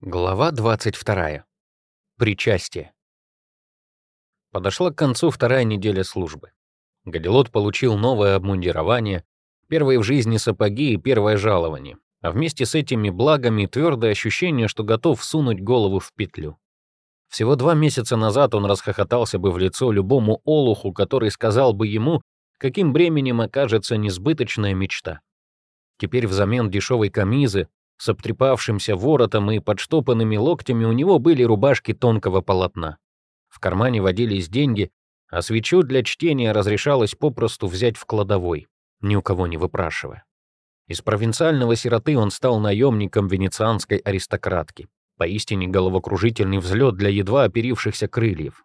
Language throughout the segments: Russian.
Глава 22. Причастие. Подошла к концу вторая неделя службы. Гадилот получил новое обмундирование, первые в жизни сапоги и первое жалование, а вместе с этими благами твердое ощущение, что готов сунуть голову в петлю. Всего два месяца назад он расхохотался бы в лицо любому олуху, который сказал бы ему, каким бременем окажется несбыточная мечта. Теперь взамен дешевой камизы с обтрепавшимся воротом и подштопанными локтями у него были рубашки тонкого полотна. В кармане водились деньги, а свечу для чтения разрешалось попросту взять в кладовой, ни у кого не выпрашивая. Из провинциального сироты он стал наемником венецианской аристократки. Поистине головокружительный взлет для едва оперившихся крыльев.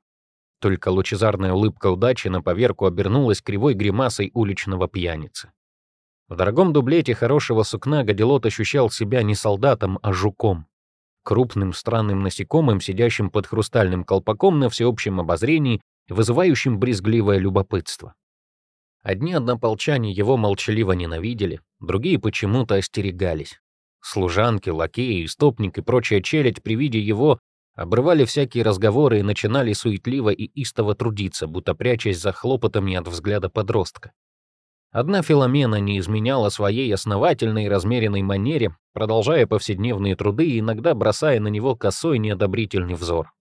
Только лучезарная улыбка удачи на поверку обернулась кривой гримасой уличного пьяницы. В дорогом дублете хорошего сукна Гадилот ощущал себя не солдатом, а жуком. Крупным странным насекомым, сидящим под хрустальным колпаком на всеобщем обозрении, вызывающим брезгливое любопытство. Одни однополчане его молчаливо ненавидели, другие почему-то остерегались. Служанки, лакеи, истопник и прочая челядь при виде его обрывали всякие разговоры и начинали суетливо и истово трудиться, будто прячась за хлопотами от взгляда подростка. Одна Филомена не изменяла своей основательной и размеренной манере, продолжая повседневные труды и иногда бросая на него косой неодобрительный взор.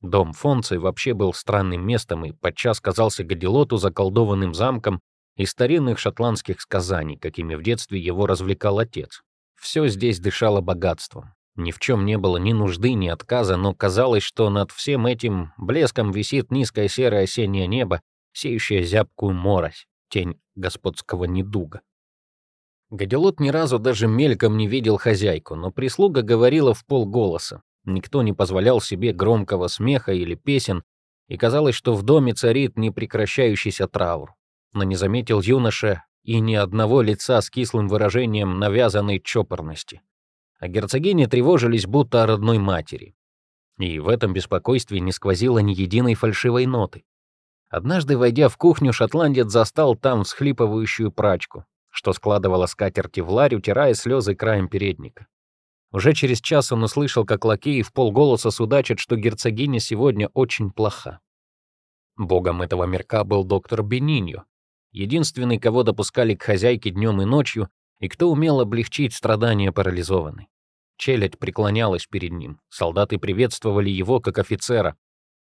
Дом Фонци вообще был странным местом и подчас казался Гадилоту заколдованным замком из старинных шотландских сказаний, какими в детстве его развлекал отец. Все здесь дышало богатством. Ни в чем не было ни нужды, ни отказа, но казалось, что над всем этим блеском висит низкое серое осеннее небо, сеющее зябкую морось тень господского недуга. Гадилот ни разу даже мельком не видел хозяйку, но прислуга говорила в полголоса. Никто не позволял себе громкого смеха или песен, и казалось, что в доме царит непрекращающийся траур. Но не заметил юноша и ни одного лица с кислым выражением навязанной чопорности. А герцогини тревожились будто о родной матери. И в этом беспокойстве не сквозило ни единой фальшивой ноты. Однажды, войдя в кухню, шотландец застал там всхлипывающую прачку, что складывала скатерти в ларь, утирая слезы краем передника. Уже через час он услышал, как лакеи в полголоса судачат, что герцогиня сегодня очень плоха. Богом этого мирка был доктор Бениньо, единственный, кого допускали к хозяйке днем и ночью, и кто умел облегчить страдания парализованной. Челядь преклонялась перед ним, солдаты приветствовали его как офицера,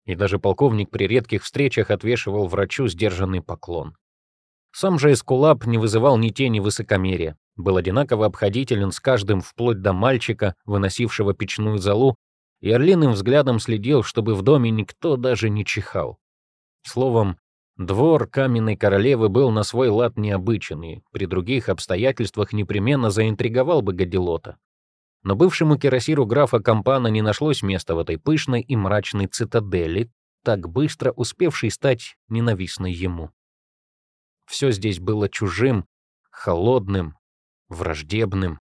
и даже полковник при редких встречах отвешивал врачу сдержанный поклон. Сам же Эскулап не вызывал ни тени высокомерия, был одинаково обходителен с каждым вплоть до мальчика, выносившего печную залу, и орлиным взглядом следил, чтобы в доме никто даже не чихал. Словом, двор каменной королевы был на свой лад необычен и при других обстоятельствах непременно заинтриговал бы Гадилота. Но бывшему кирасиру графа Кампана не нашлось места в этой пышной и мрачной цитадели, так быстро успевшей стать ненавистной ему. Все здесь было чужим, холодным, враждебным.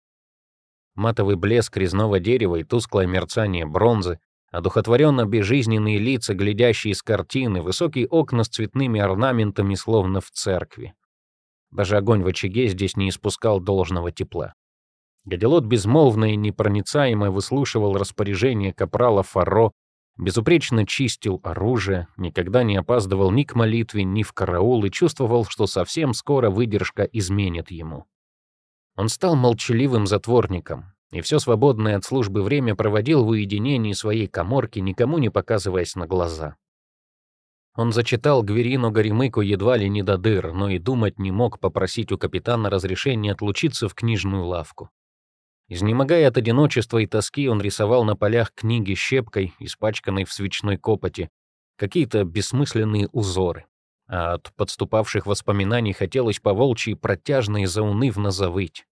Матовый блеск резного дерева и тусклое мерцание бронзы, одухотворенно безжизненные лица, глядящие с картины, высокие окна с цветными орнаментами, словно в церкви. Даже огонь в очаге здесь не испускал должного тепла. Гадилот безмолвно и непроницаемо выслушивал распоряжение капрала Фарро, безупречно чистил оружие, никогда не опаздывал ни к молитве, ни в караул и чувствовал, что совсем скоро выдержка изменит ему. Он стал молчаливым затворником, и все свободное от службы время проводил в уединении своей коморки, никому не показываясь на глаза. Он зачитал Гверину Горемыку едва ли не до дыр, но и думать не мог попросить у капитана разрешения отлучиться в книжную лавку. Изнемогая от одиночества и тоски, он рисовал на полях книги щепкой, испачканной в свечной копоти, какие-то бессмысленные узоры. А от подступавших воспоминаний хотелось поволчьи протяжно и заунывно завыть.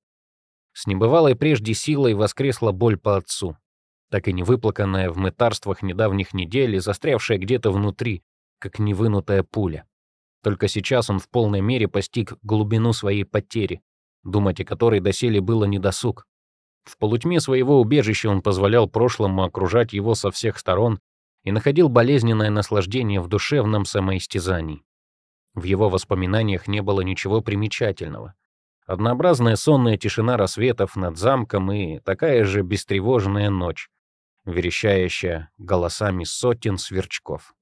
С небывалой прежде силой воскресла боль по отцу, так и не выплаканная в мытарствах недавних недель и застрявшая где-то внутри, как невынутая пуля. Только сейчас он в полной мере постиг глубину своей потери, думать о которой доселе было недосуг. В полутьме своего убежища он позволял прошлому окружать его со всех сторон и находил болезненное наслаждение в душевном самоистязании. В его воспоминаниях не было ничего примечательного. Однообразная сонная тишина рассветов над замком и такая же бестревожная ночь, верещающая голосами сотен сверчков.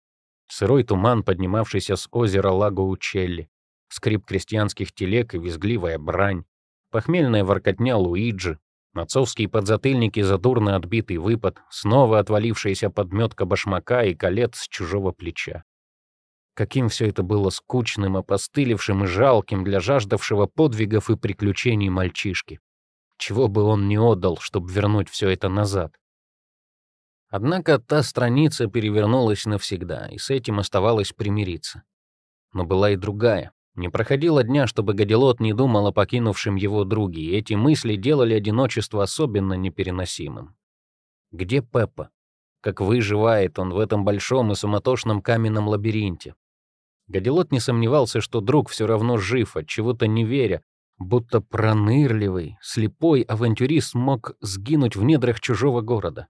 Сырой туман, поднимавшийся с озера Лагоучелли, скрип крестьянских телег и визгливая брань, похмельная воркотня Луиджи, отцовские подзатыльники за дурно отбитый выпад, снова отвалившаяся подметка башмака и колет с чужого плеча. Каким все это было скучным, опостылевшим и жалким для жаждавшего подвигов и приключений мальчишки. Чего бы он не отдал, чтобы вернуть все это назад. Однако та страница перевернулась навсегда, и с этим оставалось примириться. Но была и другая. Не проходило дня, чтобы Гадилот не думал о покинувшем его друге, и эти мысли делали одиночество особенно непереносимым. Где Пеппа? Как выживает он в этом большом и суматошном каменном лабиринте? Гадилот не сомневался, что друг все равно жив, от чего-то не веря, будто пронырливый, слепой авантюрист мог сгинуть в недрах чужого города.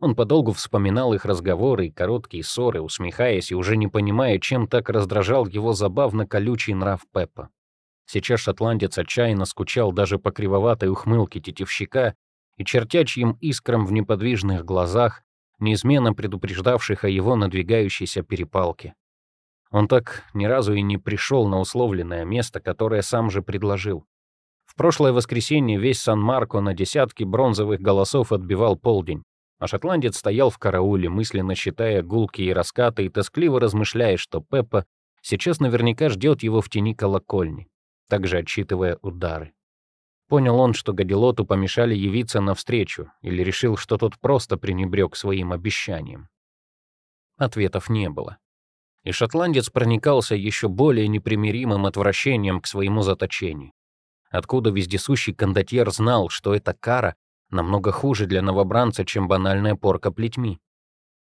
Он подолгу вспоминал их разговоры и короткие ссоры, усмехаясь и уже не понимая, чем так раздражал его забавно колючий нрав Пеппа. Сейчас шотландец отчаянно скучал даже по кривоватой ухмылке тетивщика и чертячьим искрам в неподвижных глазах, неизменно предупреждавших о его надвигающейся перепалке. Он так ни разу и не пришел на условленное место, которое сам же предложил. В прошлое воскресенье весь Сан-Марко на десятки бронзовых голосов отбивал полдень, а шотландец стоял в карауле, мысленно считая гулкие раскаты и тоскливо размышляя, что Пеппа сейчас наверняка ждет его в тени колокольни, также отчитывая удары. Понял он, что Гадилоту помешали явиться навстречу, или решил, что тот просто пренебрег своим обещанием. Ответов не было и шотландец проникался еще более непримиримым отвращением к своему заточению. Откуда вездесущий кондотьер знал, что эта кара намного хуже для новобранца, чем банальная порка плетьми?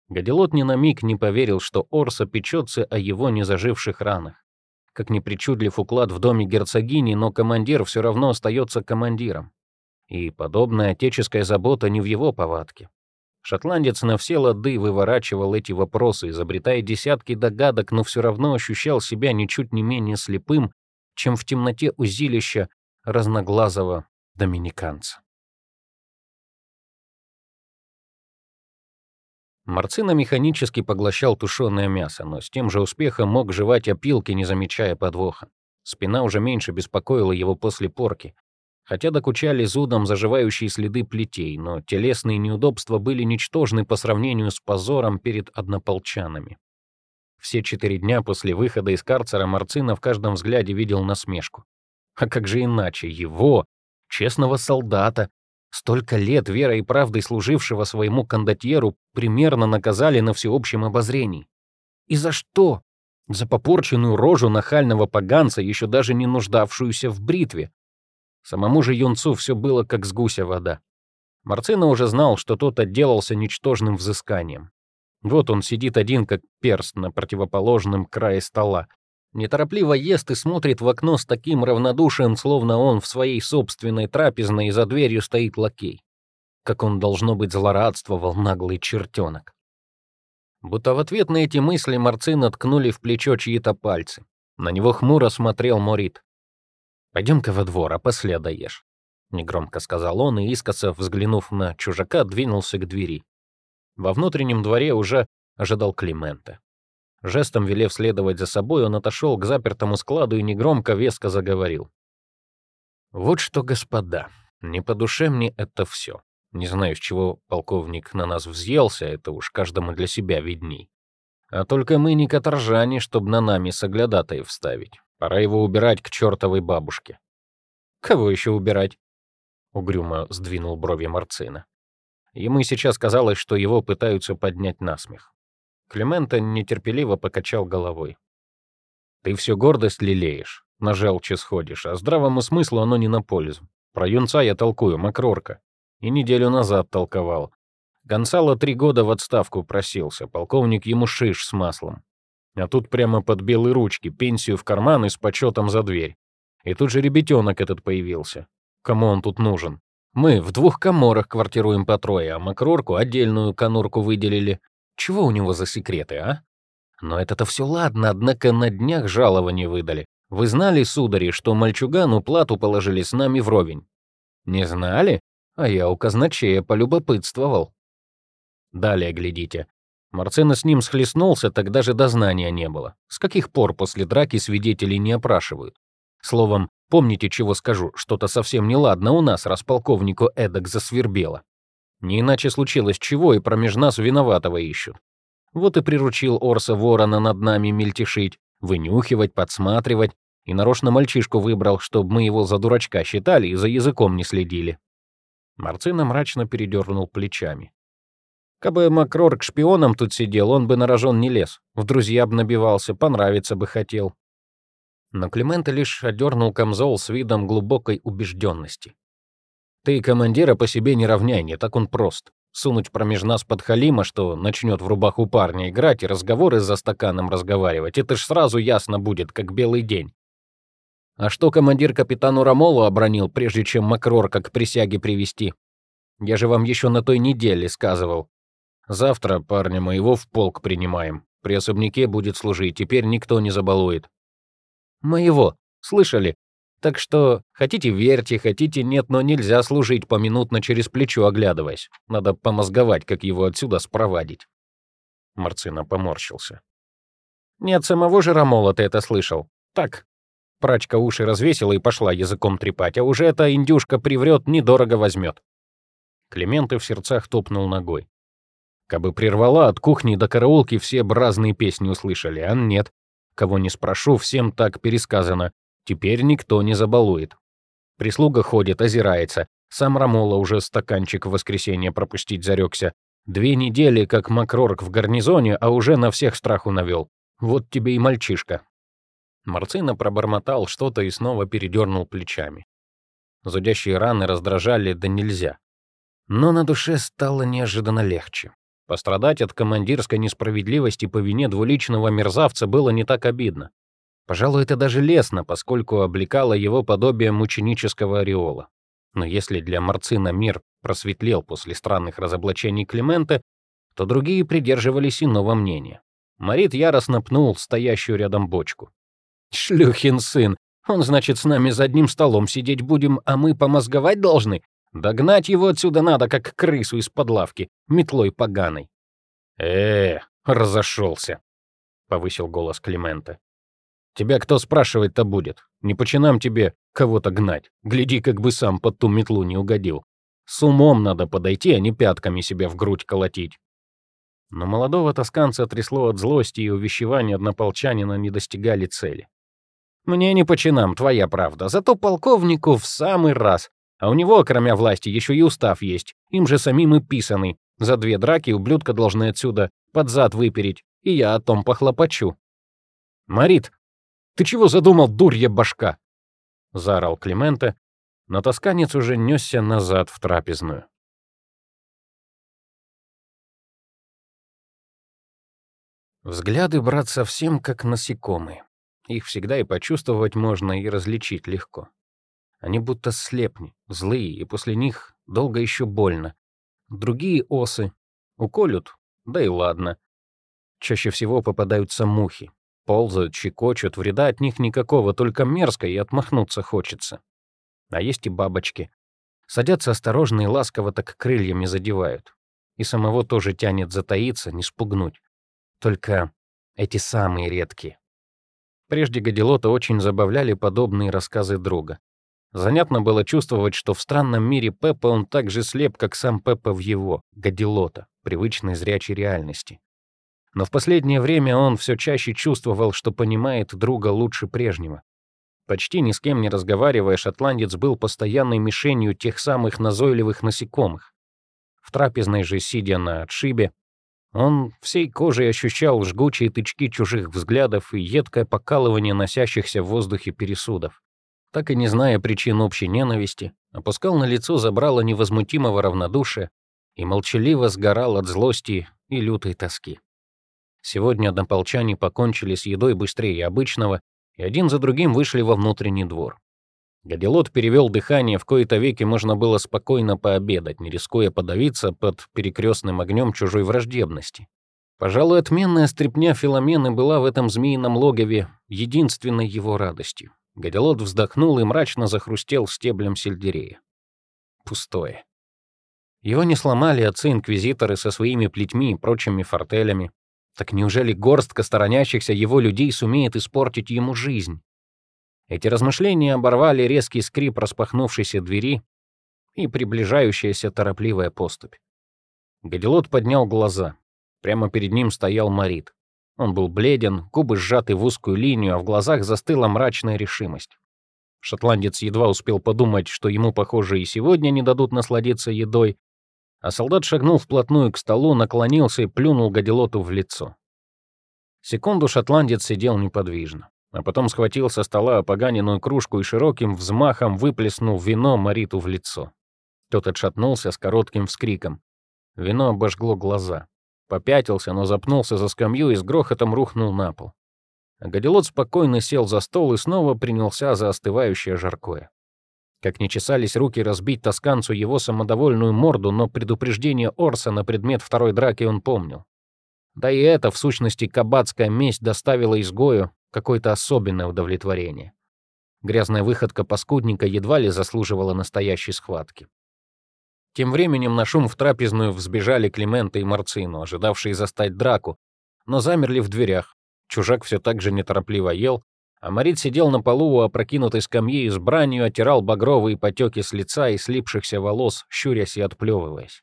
Гадилот ни на миг не поверил, что Орса печется о его незаживших ранах. Как ни причудлив уклад в доме герцогини, но командир все равно остается командиром. И подобная отеческая забота не в его повадке. Шотландец на все лады выворачивал эти вопросы, изобретая десятки догадок, но все равно ощущал себя ничуть не менее слепым, чем в темноте узилища разноглазого доминиканца. Марцина механически поглощал тушеное мясо, но с тем же успехом мог жевать опилки, не замечая подвоха. Спина уже меньше беспокоила его после порки хотя докучали зудом заживающие следы плетей, но телесные неудобства были ничтожны по сравнению с позором перед однополчанами. Все четыре дня после выхода из карцера Марцина в каждом взгляде видел насмешку. А как же иначе его, честного солдата, столько лет верой и правдой служившего своему кондотьеру, примерно наказали на всеобщем обозрении? И за что? За попорченную рожу нахального поганца, еще даже не нуждавшуюся в бритве. Самому же юнцу все было как с гуся вода. Марцина уже знал, что тот отделался ничтожным взысканием. Вот он сидит один, как перст на противоположном крае стола. Неторопливо ест и смотрит в окно с таким равнодушием, словно он в своей собственной трапезной за дверью стоит лакей. Как он, должно быть, злорадствовал наглый чертенок. Будто в ответ на эти мысли Марцина ткнули в плечо чьи-то пальцы. На него хмуро смотрел Морит. «Пойдем-ка во двор, а после доешь», — негромко сказал он, и искоса, взглянув на чужака, двинулся к двери. Во внутреннем дворе уже ожидал Климента. Жестом велев следовать за собой, он отошел к запертому складу и негромко веско заговорил. «Вот что, господа, не по душе мне это все. Не знаю, с чего полковник на нас взъелся, это уж каждому для себя видней. А только мы не каторжане, чтобы на нами соглядатаев вставить. Пора его убирать к чертовой бабушке. Кого еще убирать? Угрюмо сдвинул брови Марцина. Ему сейчас казалось, что его пытаются поднять на смех. Климента нетерпеливо покачал головой. «Ты все гордость лелеешь, на желчи сходишь, а здравому смыслу оно не на пользу. Про юнца я толкую, Макрорка. И неделю назад толковал. Гонсало три года в отставку просился, полковник ему шиш с маслом. А тут прямо под белые ручки, пенсию в карман и с почетом за дверь. И тут же ребятенок этот появился. Кому он тут нужен? Мы в двух коморах квартируем по трое, а Макрорку отдельную конурку выделили. Чего у него за секреты, а? Но это-то все ладно, однако на днях жалование выдали. Вы знали, судари, что мальчугану плату положили с нами вровень? Не знали? А я у казначея полюбопытствовал. Далее глядите. Марцина с ним схлестнулся, тогда же дознания не было. С каких пор после драки свидетелей не опрашивают? Словом, помните, чего скажу, что-то совсем неладно у нас, раз полковнику эдак засвербело. Не иначе случилось чего, и промеж нас виноватого ищут. Вот и приручил Орса ворона над нами мельтешить, вынюхивать, подсматривать, и нарочно мальчишку выбрал, чтобы мы его за дурачка считали и за языком не следили. Марцина мрачно передернул плечами. Кабы Макрор к шпионам тут сидел, он бы на рожон не лез, в друзья б набивался, понравиться бы хотел. Но Климента лишь одернул камзол с видом глубокой убежденности. Ты командира по себе не равняй, не так он прост. Сунуть промеж нас под Халима, что начнет в рубаху парня играть и разговоры за стаканом разговаривать, это ж сразу ясно будет, как белый день. А что командир капитану Рамолу обронил, прежде чем Макрор как присяги привести? Я же вам еще на той неделе сказывал. Завтра парня моего в полк принимаем. При особняке будет служить, теперь никто не забалует. Моего, слышали? Так что хотите верьте, хотите нет, но нельзя служить поминутно через плечо оглядываясь. Надо помозговать, как его отсюда спровадить. Марцина поморщился. Нет, самого же Рамола ты это слышал. Так, Прачка уши развесила и пошла языком трепать, а уже эта индюшка приврет, недорого возьмет. Клименты в сердцах топнул ногой. Кабы прервала, от кухни до караулки все б разные песни услышали, а нет. Кого не спрошу, всем так пересказано. Теперь никто не забалует. Прислуга ходит, озирается. Сам Рамола уже стаканчик в воскресенье пропустить зарекся. Две недели, как Макрорк в гарнизоне, а уже на всех страху навел. Вот тебе и мальчишка. Марцина пробормотал что-то и снова передернул плечами. Зудящие раны раздражали да нельзя. Но на душе стало неожиданно легче. Пострадать от командирской несправедливости по вине двуличного мерзавца было не так обидно. Пожалуй, это даже лестно, поскольку облекало его подобие мученического ореола. Но если для Марцина мир просветлел после странных разоблачений Климента, то другие придерживались иного мнения. Марит яростно пнул стоящую рядом бочку. Шлюхин сын. Он, значит, с нами за одним столом сидеть будем, а мы помозговать должны? Догнать его отсюда надо, как крысу из-под лавки, метлой поганой. э разошелся, повысил голос Климента. Тебя кто спрашивать-то будет? Не починам тебе кого-то гнать. Гляди, как бы сам под ту метлу не угодил. С умом надо подойти, а не пятками себе в грудь колотить. Но молодого тосканца трясло от злости, и увещевания однополчанина не достигали цели. Мне не по чинам, твоя правда. Зато полковнику в самый раз. А у него, кроме власти, еще и устав есть. Им же самим и писанный. За две драки ублюдка должны отсюда под зад выпереть. И я о том похлопочу. «Марит, ты чего задумал, дурья башка?» — заорал Климента, но тосканец уже несся назад в трапезную. Взгляды, брат, совсем как насекомые. Их всегда и почувствовать можно, и различить легко. Они будто слепни, злые, и после них долго еще больно. Другие осы уколют, да и ладно. Чаще всего попадаются мухи. Ползают, щекочут, вреда от них никакого, только мерзко и отмахнуться хочется. А есть и бабочки. Садятся осторожно и ласково так крыльями задевают. И самого тоже тянет затаиться, не спугнуть. Только эти самые редкие. Прежде Гадилота очень забавляли подобные рассказы друга. Занятно было чувствовать, что в странном мире Пеппа он так же слеп, как сам Пеппа в его, Гадилота, привычной зрячей реальности. Но в последнее время он все чаще чувствовал, что понимает друга лучше прежнего. Почти ни с кем не разговаривая, шотландец был постоянной мишенью тех самых назойливых насекомых. В трапезной же, сидя на отшибе, он всей кожей ощущал жгучие тычки чужих взглядов и едкое покалывание носящихся в воздухе пересудов. Так и не зная причин общей ненависти, опускал на лицо забрало невозмутимого равнодушия и молчаливо сгорал от злости и лютой тоски. Сегодня однополчане покончили с едой быстрее обычного и один за другим вышли во внутренний двор. Гадилот перевел дыхание, в кои-то веки можно было спокойно пообедать, не рискуя подавиться под перекрестным огнем чужой враждебности. Пожалуй, отменная стряпня Филомены была в этом змеином логове единственной его радостью. Гадилот вздохнул и мрачно захрустел стеблем сельдерея. Пустое. Его не сломали отцы-инквизиторы со своими плетьми и прочими фортелями. Так неужели горстка сторонящихся его людей сумеет испортить ему жизнь? Эти размышления оборвали резкий скрип распахнувшейся двери и приближающаяся торопливая поступь. Гадилот поднял глаза. Прямо перед ним стоял Марит. Он был бледен, губы сжаты в узкую линию, а в глазах застыла мрачная решимость. Шотландец едва успел подумать, что ему, похоже, и сегодня не дадут насладиться едой, а солдат шагнул вплотную к столу, наклонился и плюнул Гадилоту в лицо. Секунду шотландец сидел неподвижно, а потом схватил со стола опоганенную кружку и широким взмахом выплеснул вино Мариту в лицо. Тот отшатнулся с коротким вскриком. Вино обожгло глаза. Попятился, но запнулся за скамью и с грохотом рухнул на пол. Гадилот спокойно сел за стол и снова принялся за остывающее жаркое. Как не чесались руки разбить тосканцу его самодовольную морду, но предупреждение Орса на предмет второй драки он помнил. Да и это, в сущности, кабацкая месть доставила изгою какое-то особенное удовлетворение. Грязная выходка паскудника едва ли заслуживала настоящей схватки. Тем временем на шум в трапезную взбежали Климента и Марцину, ожидавшие застать драку, но замерли в дверях. Чужак все так же неторопливо ел, а Марит сидел на полу у опрокинутой скамьи и с бранью оттирал багровые потеки с лица и слипшихся волос, щурясь и отплевываясь.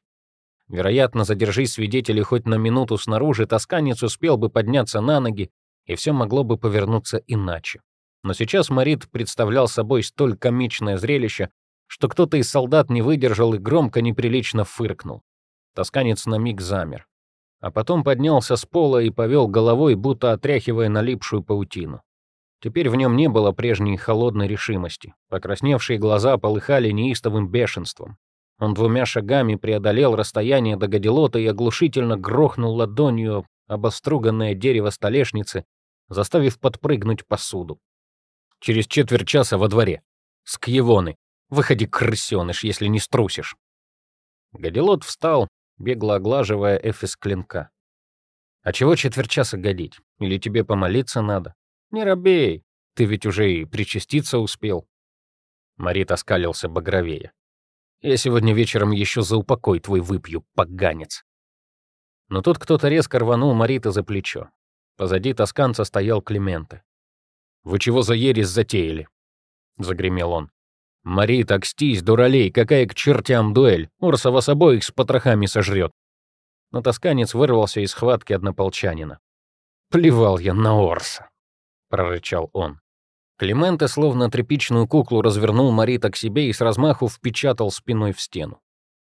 Вероятно, задержись свидетели хоть на минуту снаружи, тосканец успел бы подняться на ноги, и все могло бы повернуться иначе. Но сейчас Марит представлял собой столь комичное зрелище, что кто-то из солдат не выдержал и громко неприлично фыркнул. Тосканец на миг замер. А потом поднялся с пола и повел головой, будто отряхивая налипшую паутину. Теперь в нем не было прежней холодной решимости. Покрасневшие глаза полыхали неистовым бешенством. Он двумя шагами преодолел расстояние до гадилота и оглушительно грохнул ладонью об оструганное дерево столешницы, заставив подпрыгнуть посуду. Через четверть часа во дворе. Скьевоны. Выходи, крысёныш, если не струсишь. Гадилот встал, бегло оглаживая эфис клинка. А чего четверть часа годить? Или тебе помолиться надо? Не робей, ты ведь уже и причаститься успел. Марит оскалился багровее. Я сегодня вечером еще за упокой твой выпью, поганец. Но тут кто-то резко рванул Марита за плечо. Позади тосканца стоял Клименте. «Вы чего за ересь затеяли?» — загремел он. «Мари, так стись, дуралей, какая к чертям дуэль! Урса вас обоих с потрохами сожрет!» Но тосканец вырвался из схватки однополчанина. «Плевал я на Орса!» — прорычал он. Клименте, словно тряпичную куклу, развернул Марита к себе и с размаху впечатал спиной в стену.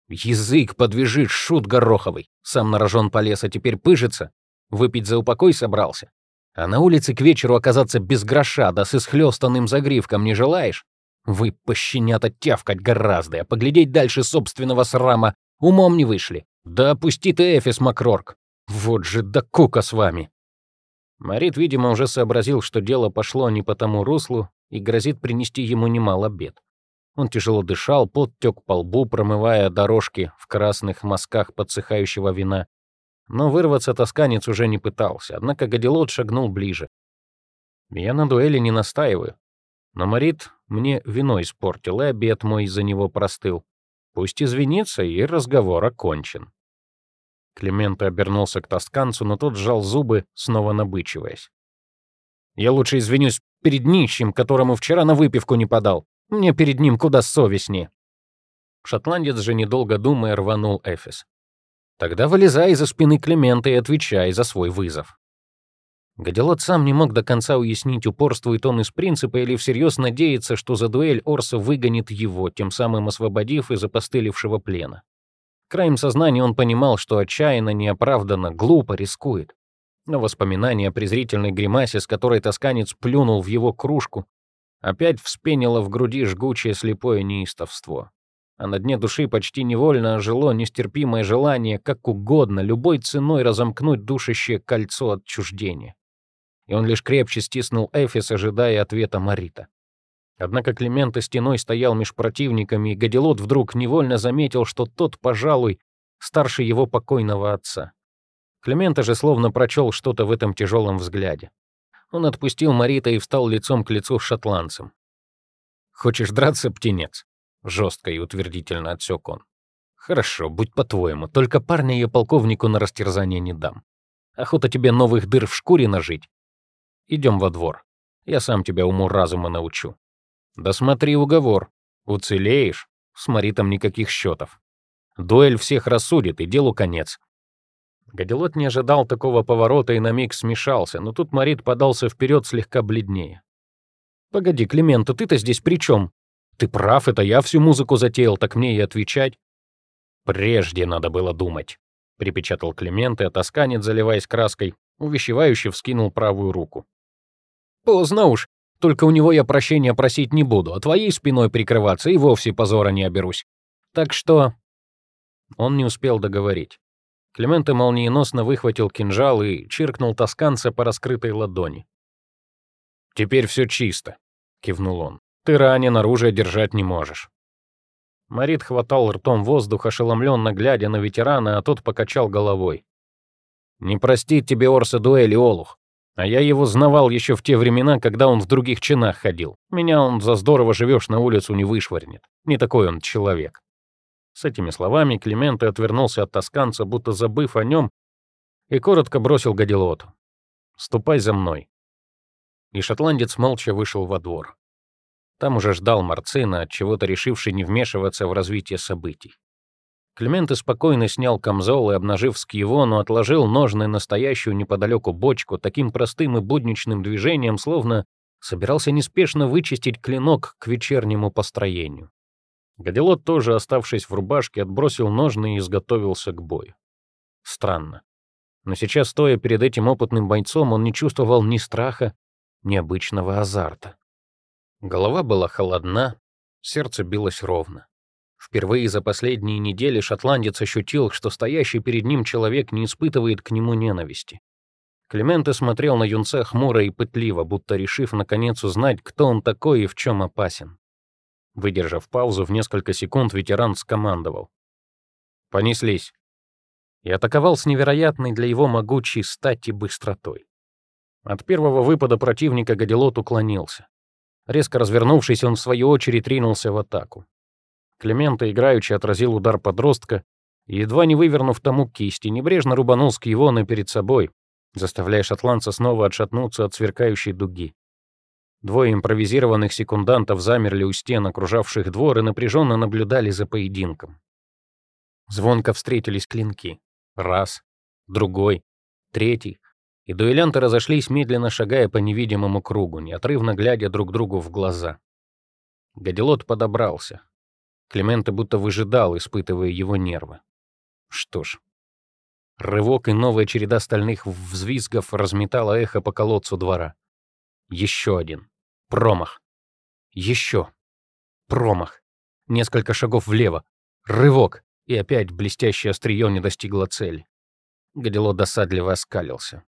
«Язык подвяжи, шут гороховый! Сам на рожон полез, а теперь пыжится? Выпить за упокой собрался? А на улице к вечеру оказаться без гроша, да с исхлёстанным загривком не желаешь? Вы, пощенята, тявкать гораздо, а поглядеть дальше собственного срама умом не вышли. Да опусти ты, Эфис Макрорк. Вот же да кука с вами. Марит, видимо, уже сообразил, что дело пошло не по тому руслу и грозит принести ему немало бед. Он тяжело дышал, пот тёк по лбу, промывая дорожки в красных мазках подсыхающего вина. Но вырваться тосканец уже не пытался, однако Гадилот шагнул ближе. «Я на дуэли не настаиваю. Но Марит мне вино испортил, и обед мой из-за него простыл. Пусть извинится, и разговор окончен. Клименто обернулся к тосканцу, но тот сжал зубы, снова набычиваясь. «Я лучше извинюсь перед нищим, которому вчера на выпивку не подал. Мне перед ним куда совестнее». Шотландец же, недолго думая, рванул Эфес. «Тогда вылезай из-за спины Климента и отвечай за свой вызов». Гадилот сам не мог до конца уяснить, упорствует он из принципа или всерьез надеется, что за дуэль Орса выгонит его, тем самым освободив из опостылевшего плена. Краем сознания он понимал, что отчаянно, неоправданно, глупо рискует. Но воспоминание о презрительной гримасе, с которой тосканец плюнул в его кружку, опять вспенило в груди жгучее слепое неистовство. А на дне души почти невольно ожило нестерпимое желание как угодно, любой ценой разомкнуть душащее кольцо отчуждения и он лишь крепче стиснул Эфис, ожидая ответа Марита. Однако Климента стеной стоял меж противниками, и Гадилот вдруг невольно заметил, что тот, пожалуй, старше его покойного отца. Климента же словно прочел что-то в этом тяжелом взгляде. Он отпустил Марита и встал лицом к лицу с шотландцем. «Хочешь драться, птенец?» — жестко и утвердительно отсек он. Хорошо, будь по-твоему, только парня я полковнику на растерзание не дам. Охота тебе новых дыр в шкуре нажить? Идем во двор. Я сам тебя уму-разума научу. Да смотри уговор. Уцелеешь, с Маритом никаких счетов. Дуэль всех рассудит, и делу конец. Гадилот не ожидал такого поворота и на миг смешался, но тут Марит подался вперед слегка бледнее. «Погоди, Климента, ты-то здесь при чем? Ты прав, это я всю музыку затеял, так мне и отвечать». «Прежде надо было думать», — припечатал Климент, и отосканец, заливаясь краской, увещевающе вскинул правую руку. «Поздно уж. Только у него я прощения просить не буду, а твоей спиной прикрываться и вовсе позора не оберусь. Так что...» Он не успел договорить. Клименте молниеносно выхватил кинжал и чиркнул тосканца по раскрытой ладони. «Теперь все чисто», — кивнул он. «Ты ранен, оружие держать не можешь». Марит хватал ртом воздух, ошеломленно глядя на ветерана, а тот покачал головой. «Не простит тебе Орса дуэли, Олух. А я его знавал еще в те времена, когда он в других чинах ходил. Меня он за здорово живешь на улицу не вышвырнет. Не такой он человек». С этими словами Клименте отвернулся от тосканца, будто забыв о нем, и коротко бросил Гадилоту. «Ступай за мной». И шотландец молча вышел во двор. Там уже ждал Марцина, от чего-то решивший не вмешиваться в развитие событий. Клименте спокойно снял камзол и, обнажив скивону, отложил ножны настоящую неподалеку бочку таким простым и будничным движением, словно собирался неспешно вычистить клинок к вечернему построению. Гадилот, тоже оставшись в рубашке, отбросил ножны и изготовился к бою. Странно. Но сейчас, стоя перед этим опытным бойцом, он не чувствовал ни страха, ни обычного азарта. Голова была холодна, сердце билось ровно. Впервые за последние недели шотландец ощутил, что стоящий перед ним человек не испытывает к нему ненависти. Клименте смотрел на юнца хмуро и пытливо, будто решив наконец узнать, кто он такой и в чем опасен. Выдержав паузу в несколько секунд, ветеран скомандовал. «Понеслись!» И атаковал с невероятной для его могучей стати быстротой. От первого выпада противника Гадилот уклонился. Резко развернувшись, он в свою очередь ринулся в атаку. Климента играючи отразил удар подростка едва не вывернув тому кисти, небрежно рубанул с Киевона перед собой, заставляя шотландца снова отшатнуться от сверкающей дуги. Двое импровизированных секундантов замерли у стен, окружавших двор, и напряженно наблюдали за поединком. Звонко встретились клинки. Раз, другой, третий, и дуэлянты разошлись, медленно шагая по невидимому кругу, неотрывно глядя друг другу в глаза. Гадилот подобрался. Клименте будто выжидал, испытывая его нервы. Что ж. Рывок и новая череда стальных взвизгов разметала эхо по колодцу двора. Еще один. Промах. Еще. Промах. Несколько шагов влево. Рывок. И опять блестящее острие не достигло цели. Гадилот досадливо оскалился.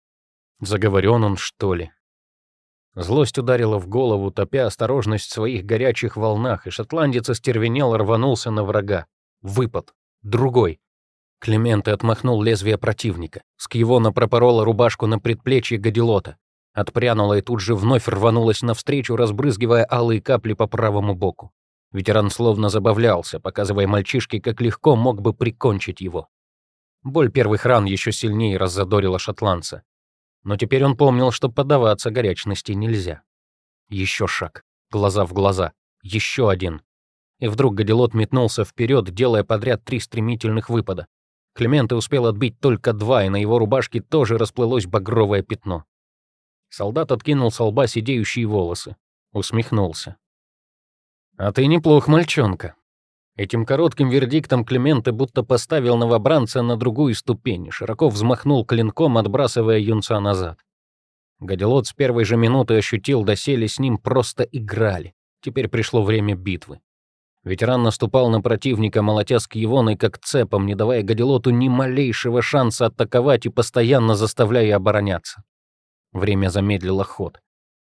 Заговорен он, что ли? Злость ударила в голову, топя осторожность в своих горячих волнах, и шотландец остервенел рванулся на врага. Выпад. Другой. Клименте отмахнул лезвие противника. Скивона пропорола рубашку на предплечье Гадилота. Отпрянула и тут же вновь рванулась навстречу, разбрызгивая алые капли по правому боку. Ветеран словно забавлялся, показывая мальчишке, как легко мог бы прикончить его. Боль первых ран еще сильнее раззадорила шотландца. Но теперь он помнил, что поддаваться горячности нельзя. Еще шаг, глаза в глаза, еще один. И вдруг Гадилот метнулся вперед, делая подряд три стремительных выпада. Клименте успел отбить только два, и на его рубашке тоже расплылось багровое пятно. Солдат откинул с лба сидеющие волосы. Усмехнулся. «А ты неплох, мальчонка», Этим коротким вердиктом Клименте будто поставил новобранца на другую ступень, широко взмахнул клинком, отбрасывая юнца назад. Гадилот с первой же минуты ощутил, доселе с ним просто играли. Теперь пришло время битвы. Ветеран наступал на противника, молотя с кьевоной как цепом, не давая Гадилоту ни малейшего шанса атаковать и постоянно заставляя обороняться. Время замедлило ход.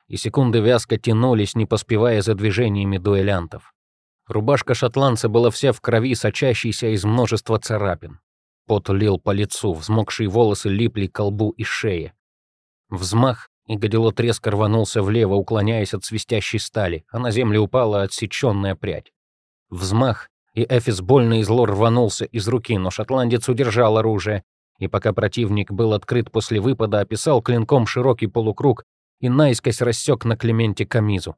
И секунды вязко тянулись, не поспевая за движениями дуэлянтов. Рубашка шотландца была вся в крови, сочащейся из множества царапин. Пот лил по лицу, взмокшие волосы липли к колбу и шее. Взмах, и Гадилот резко рванулся влево, уклоняясь от свистящей стали, а на землю упала отсеченная прядь. Взмах, и Эфис больно и зло рванулся из руки, но шотландец удержал оружие, и пока противник был открыт после выпада, описал клинком широкий полукруг и наискось рассек на Клементе камизу.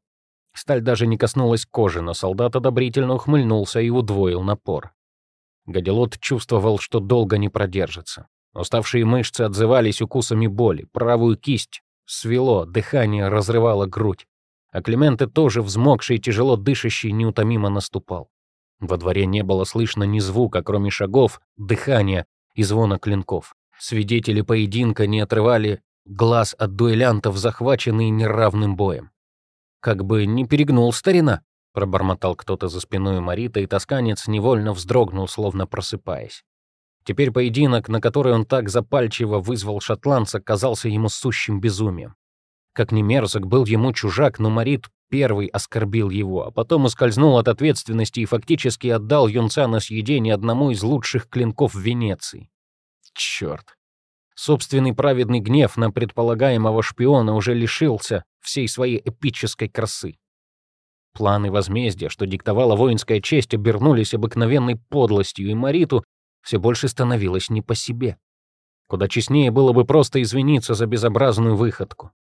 Сталь даже не коснулась кожи, но солдат одобрительно ухмыльнулся и удвоил напор. Гадилот чувствовал, что долго не продержится. Уставшие мышцы отзывались укусами боли, правую кисть свело, дыхание разрывало грудь. А Клименте тоже, взмокший и тяжело дышащий, неутомимо наступал. Во дворе не было слышно ни звука, кроме шагов, дыхания и звона клинков. Свидетели поединка не отрывали глаз от дуэлянтов, захваченные неравным боем. Как бы не перегнул старина, пробормотал кто-то за спиной Марита, и тосканец невольно вздрогнул, словно просыпаясь. Теперь поединок, на который он так запальчиво вызвал шотландца, казался ему сущим безумием. Как ни мерзок был ему чужак, но Марит первый оскорбил его, а потом ускользнул от ответственности и фактически отдал юнца на съедение одному из лучших клинков Венеции. Черт. Собственный праведный гнев на предполагаемого шпиона уже лишился всей своей эпической красы. Планы возмездия, что диктовала воинская честь, обернулись обыкновенной подлостью, и Мариту все больше становилось не по себе. Куда честнее было бы просто извиниться за безобразную выходку.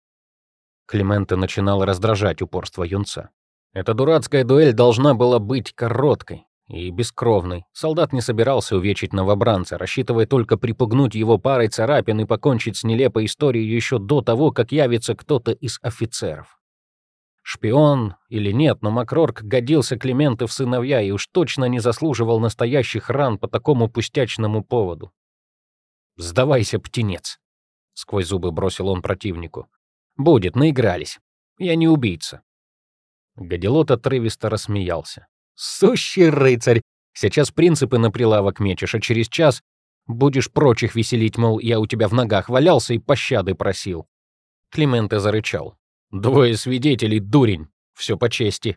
Климента начинал раздражать упорство юнца. Эта дурацкая дуэль должна была быть короткой и бескровной. Солдат не собирался увечить новобранца, рассчитывая только припугнуть его парой царапин и покончить с нелепой историей еще до того, как явится кто-то из офицеров. Шпион или нет, но Макрорк годился Клименты в сыновья и уж точно не заслуживал настоящих ран по такому пустячному поводу. «Сдавайся, птенец!» — сквозь зубы бросил он противнику. Будет, наигрались. Я не убийца. Гадилот отрывисто рассмеялся. Сущий рыцарь! Сейчас принципы на прилавок мечешь, а через час будешь прочих веселить, мол, я у тебя в ногах валялся и пощады просил. Клименте зарычал. Двое свидетелей, дурень. Все по чести.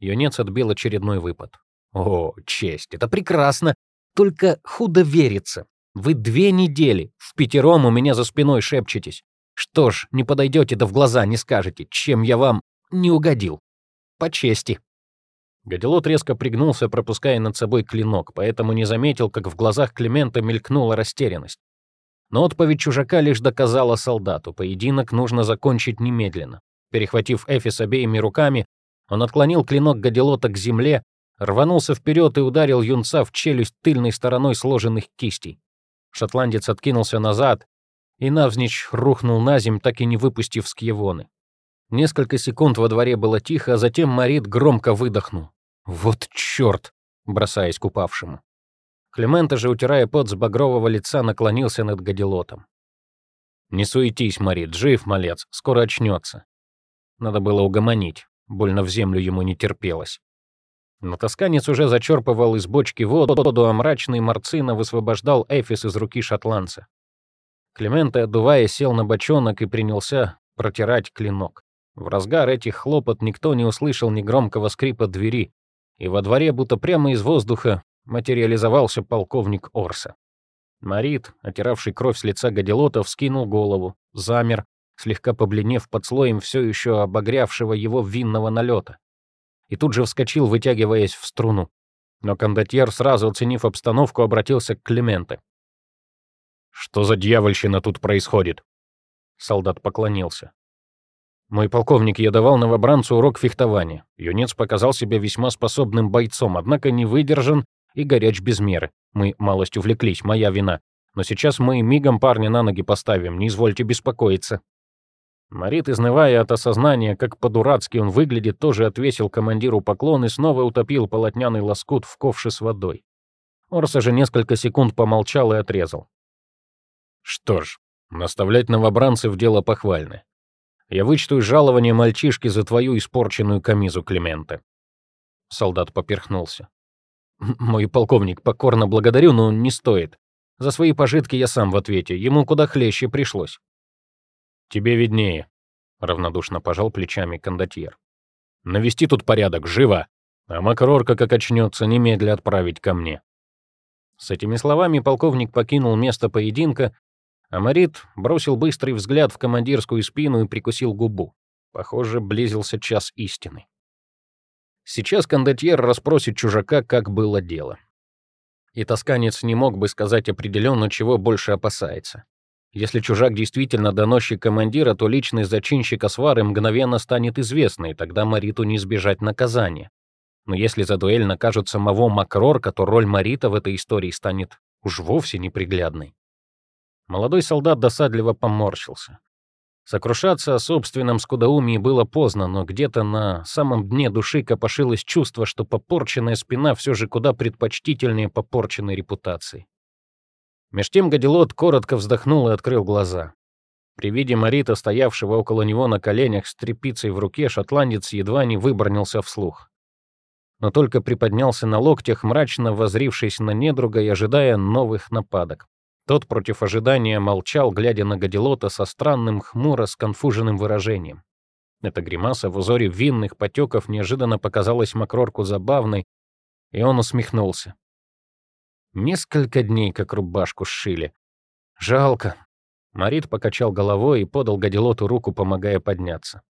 Юнец отбил очередной выпад. О, честь, это прекрасно. Только худо верится. Вы две недели в пятером у меня за спиной шепчетесь. Что ж, не подойдете да в глаза не скажете, чем я вам не угодил. По чести. Гадилот резко пригнулся, пропуская над собой клинок, поэтому не заметил, как в глазах Климента мелькнула растерянность. Но отповедь чужака лишь доказала солдату, поединок нужно закончить немедленно. Перехватив Эфис обеими руками, он отклонил клинок Гадилота к земле, рванулся вперед и ударил юнца в челюсть тыльной стороной сложенных кистей. Шотландец откинулся назад, и навзничь рухнул на земь, так и не выпустив скьевоны. Несколько секунд во дворе было тихо, а затем Марит громко выдохнул. «Вот чёрт!» — бросаясь к упавшему. Климента же, утирая пот с багрового лица, наклонился над гадилотом. «Не суетись, Марит, жив, малец, скоро очнется. Надо было угомонить, больно в землю ему не терпелось. Но тосканец уже зачерпывал из бочки воду, а мрачный Марцина высвобождал Эфис из руки шотландца. Клименте, отдувая, сел на бочонок и принялся протирать клинок. В разгар этих хлопот никто не услышал ни громкого скрипа двери, и во дворе, будто прямо из воздуха, материализовался полковник Орса. Марит, отиравший кровь с лица Гадилота, вскинул голову, замер, слегка побледнев под слоем все еще обогрявшего его винного налета. И тут же вскочил, вытягиваясь в струну. Но кондотьер, сразу оценив обстановку, обратился к Клименте. «Что за дьявольщина тут происходит?» Солдат поклонился. «Мой полковник, я давал новобранцу урок фехтования. Юнец показал себя весьма способным бойцом, однако не выдержан и горяч без меры. Мы малость увлеклись, моя вина. Но сейчас мы мигом парня на ноги поставим, не извольте беспокоиться». Марит, изнывая от осознания, как по-дурацки он выглядит, тоже отвесил командиру поклон и снова утопил полотняный лоскут в ковше с водой. Орса же несколько секунд помолчал и отрезал. Что ж, наставлять новобранцев дело похвальное. Я вычту из жалования мальчишки за твою испорченную камизу, Климента. Солдат поперхнулся. Мой полковник, покорно благодарю, но не стоит. За свои пожитки я сам в ответе, ему куда хлеще пришлось. Тебе виднее, равнодушно пожал плечами кондотьер. Навести тут порядок, живо, а Макрорка, как очнется, немедля отправить ко мне. С этими словами полковник покинул место поединка Амарит бросил быстрый взгляд в командирскую спину и прикусил губу. Похоже, близился час истины. Сейчас кондотьер расспросит чужака, как было дело. И тосканец не мог бы сказать определенно, чего больше опасается. Если чужак действительно доносчик командира, то личность зачинщика свары мгновенно станет известна, и тогда Мариту не избежать наказания. Но если за дуэль накажут самого Макрорка, то роль Марита в этой истории станет уж вовсе неприглядной. Молодой солдат досадливо поморщился. Сокрушаться о собственном скудоумии было поздно, но где-то на самом дне души копошилось чувство, что попорченная спина все же куда предпочтительнее попорченной репутации. Меж тем Гадилот коротко вздохнул и открыл глаза. При виде Марита, стоявшего около него на коленях с тряпицей в руке, шотландец едва не выборнился вслух. Но только приподнялся на локтях, мрачно возрившись на недруга и ожидая новых нападок. Тот против ожидания молчал, глядя на Гадилота со странным, хмуро сконфуженным выражением. Эта гримаса в узоре винных потеков неожиданно показалась Макрорку забавной, и он усмехнулся. Несколько дней как рубашку сшили. Жалко. Марит покачал головой и подал Гадилоту руку, помогая подняться.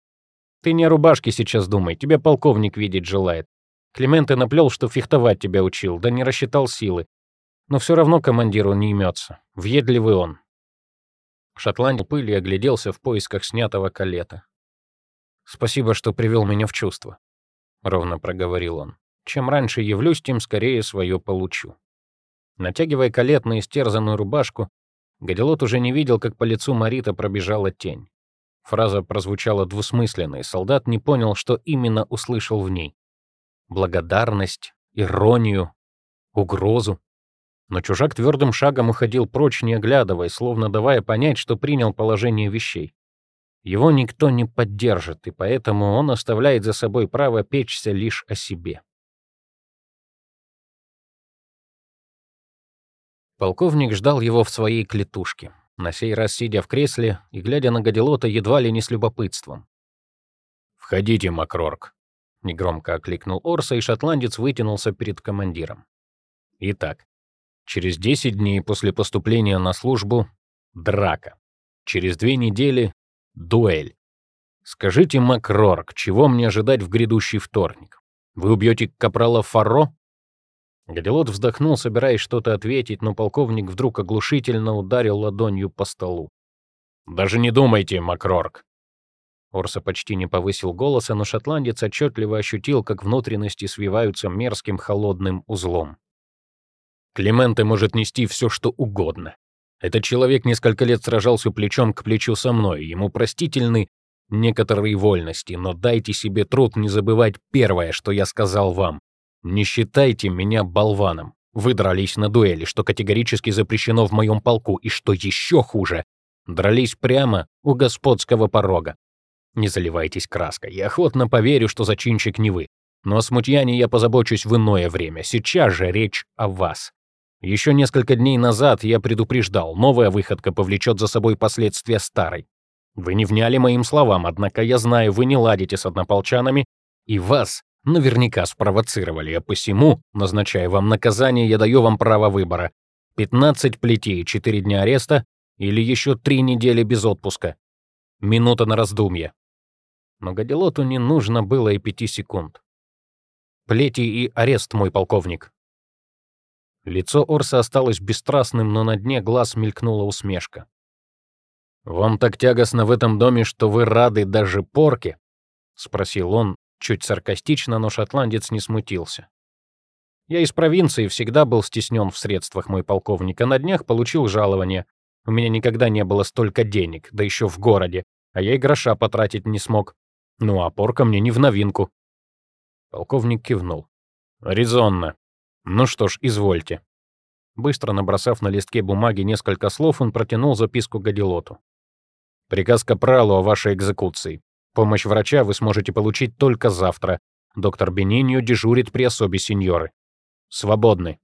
Ты не о рубашке сейчас думай, тебя полковник видеть желает. Клименты наплел, что фехтовать тебя учил, да не рассчитал силы. Но все равно командиру не имется. Въедливый он. Шотландец пыли огляделся в поисках снятого калета. «Спасибо, что привел меня в чувство», — ровно проговорил он. «Чем раньше явлюсь, тем скорее свое получу». Натягивая калет на истерзанную рубашку, Гадилот уже не видел, как по лицу Марита пробежала тень. Фраза прозвучала двусмысленно, и солдат не понял, что именно услышал в ней. Благодарность, иронию, угрозу. Но чужак твердым шагом уходил прочь, не оглядываясь, словно давая понять, что принял положение вещей. Его никто не поддержит, и поэтому он оставляет за собой право печься лишь о себе. Полковник ждал его в своей клетушке, на сей раз сидя в кресле и глядя на Гадилота едва ли не с любопытством. «Входите, Макрорк», — негромко окликнул Орса, и шотландец вытянулся перед командиром. «Итак, Через 10 дней после поступления на службу — драка. Через две недели — дуэль. Скажите, Макрорк, чего мне ожидать в грядущий вторник? Вы убьете капрала Фарро? Гадилот вздохнул, собираясь что-то ответить, но полковник вдруг оглушительно ударил ладонью по столу. «Даже не думайте, Макрорк!» Орса почти не повысил голоса, но шотландец отчетливо ощутил, как внутренности свиваются мерзким холодным узлом. Клименте может нести все, что угодно. Этот человек несколько лет сражался плечом к плечу со мной, ему простительны некоторые вольности, но дайте себе труд не забывать первое, что я сказал вам. Не считайте меня болваном. Вы дрались на дуэли, что категорически запрещено в моем полку, и что еще хуже, дрались прямо у господского порога. Не заливайтесь краской, я охотно поверю, что зачинщик не вы. Но о смутьяне я позабочусь в иное время, сейчас же речь о вас. Еще несколько дней назад я предупреждал, новая выходка повлечет за собой последствия старой. Вы не вняли моим словам, однако я знаю, вы не ладите с однополчанами, и вас наверняка спровоцировали, а посему, назначая вам наказание, я даю вам право выбора. 15 плетей, 4 дня ареста или еще 3 недели без отпуска. Минута на раздумье. Но Гадилоту не нужно было и пяти секунд. Плети и арест, мой полковник. Лицо Орса осталось бесстрастным, но на дне глаз мелькнула усмешка. «Вам так тягостно в этом доме, что вы рады даже порке?» — спросил он, чуть саркастично, но шотландец не смутился. «Я из провинции, всегда был стеснен в средствах, мой полковник, а на днях получил жалование. У меня никогда не было столько денег, да еще в городе, а я и гроша потратить не смог. Ну а порка мне не в новинку». Полковник кивнул. «Резонно. Ну что ж, извольте. Быстро набросав на листке бумаги несколько слов, он протянул записку Гадилоту. Приказ Капралу о вашей экзекуции. Помощь врача вы сможете получить только завтра. Доктор Бениньо дежурит при особе сеньоры. Свободны.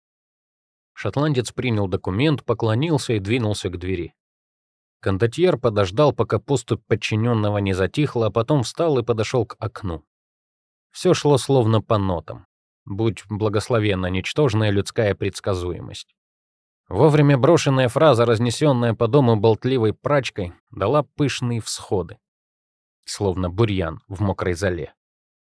Шотландец принял документ, поклонился и двинулся к двери. Кондотьер подождал, пока поступь подчиненного не затихла, а потом встал и подошел к окну. Все шло словно по нотам будь благословенна ничтожная людская предсказуемость. Вовремя брошенная фраза, разнесенная по дому болтливой прачкой, дала пышные всходы, словно бурьян в мокрой зале.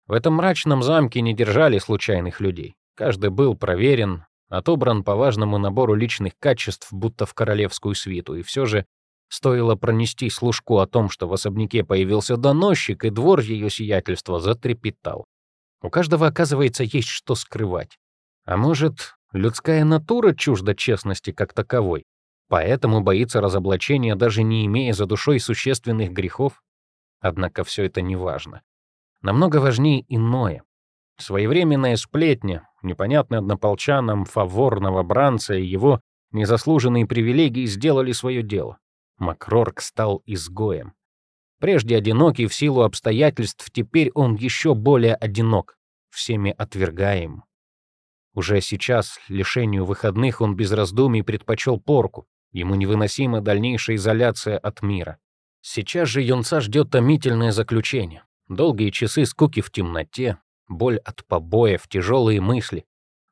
В этом мрачном замке не держали случайных людей. Каждый был проверен, отобран по важному набору личных качеств, будто в королевскую свиту, и все же стоило пронести служку о том, что в особняке появился доносчик, и двор ее сиятельства затрепетал. У каждого, оказывается, есть что скрывать. А может, людская натура чужда честности как таковой, поэтому боится разоблачения, даже не имея за душой существенных грехов? Однако все это не важно. Намного важнее иное. Своевременная сплетня, непонятный однополчанам фавор новобранца и его незаслуженные привилегии сделали свое дело. Макрорк стал изгоем. Прежде одинокий в силу обстоятельств, теперь он еще более одинок, всеми отвергаем. Уже сейчас, лишению выходных, он без раздумий предпочел порку. Ему невыносима дальнейшая изоляция от мира. Сейчас же юнца ждет томительное заключение. Долгие часы скуки в темноте, боль от побоев, тяжелые мысли.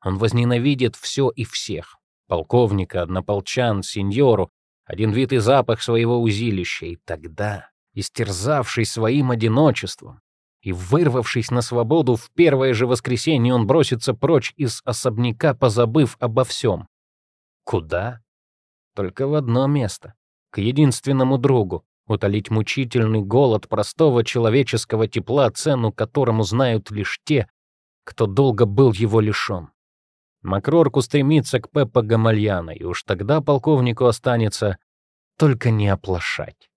Он возненавидит все и всех. Полковника, однополчан, сеньору, один вид и запах своего узилища. И тогда, истерзавшись своим одиночеством и вырвавшись на свободу в первое же воскресенье, он бросится прочь из особняка, позабыв обо всем. Куда? Только в одно место. К единственному другу, утолить мучительный голод простого человеческого тепла, цену которому знают лишь те, кто долго был его лишен. Макрорк устремится к Пеппа Гамальяна, и уж тогда полковнику останется только не оплошать.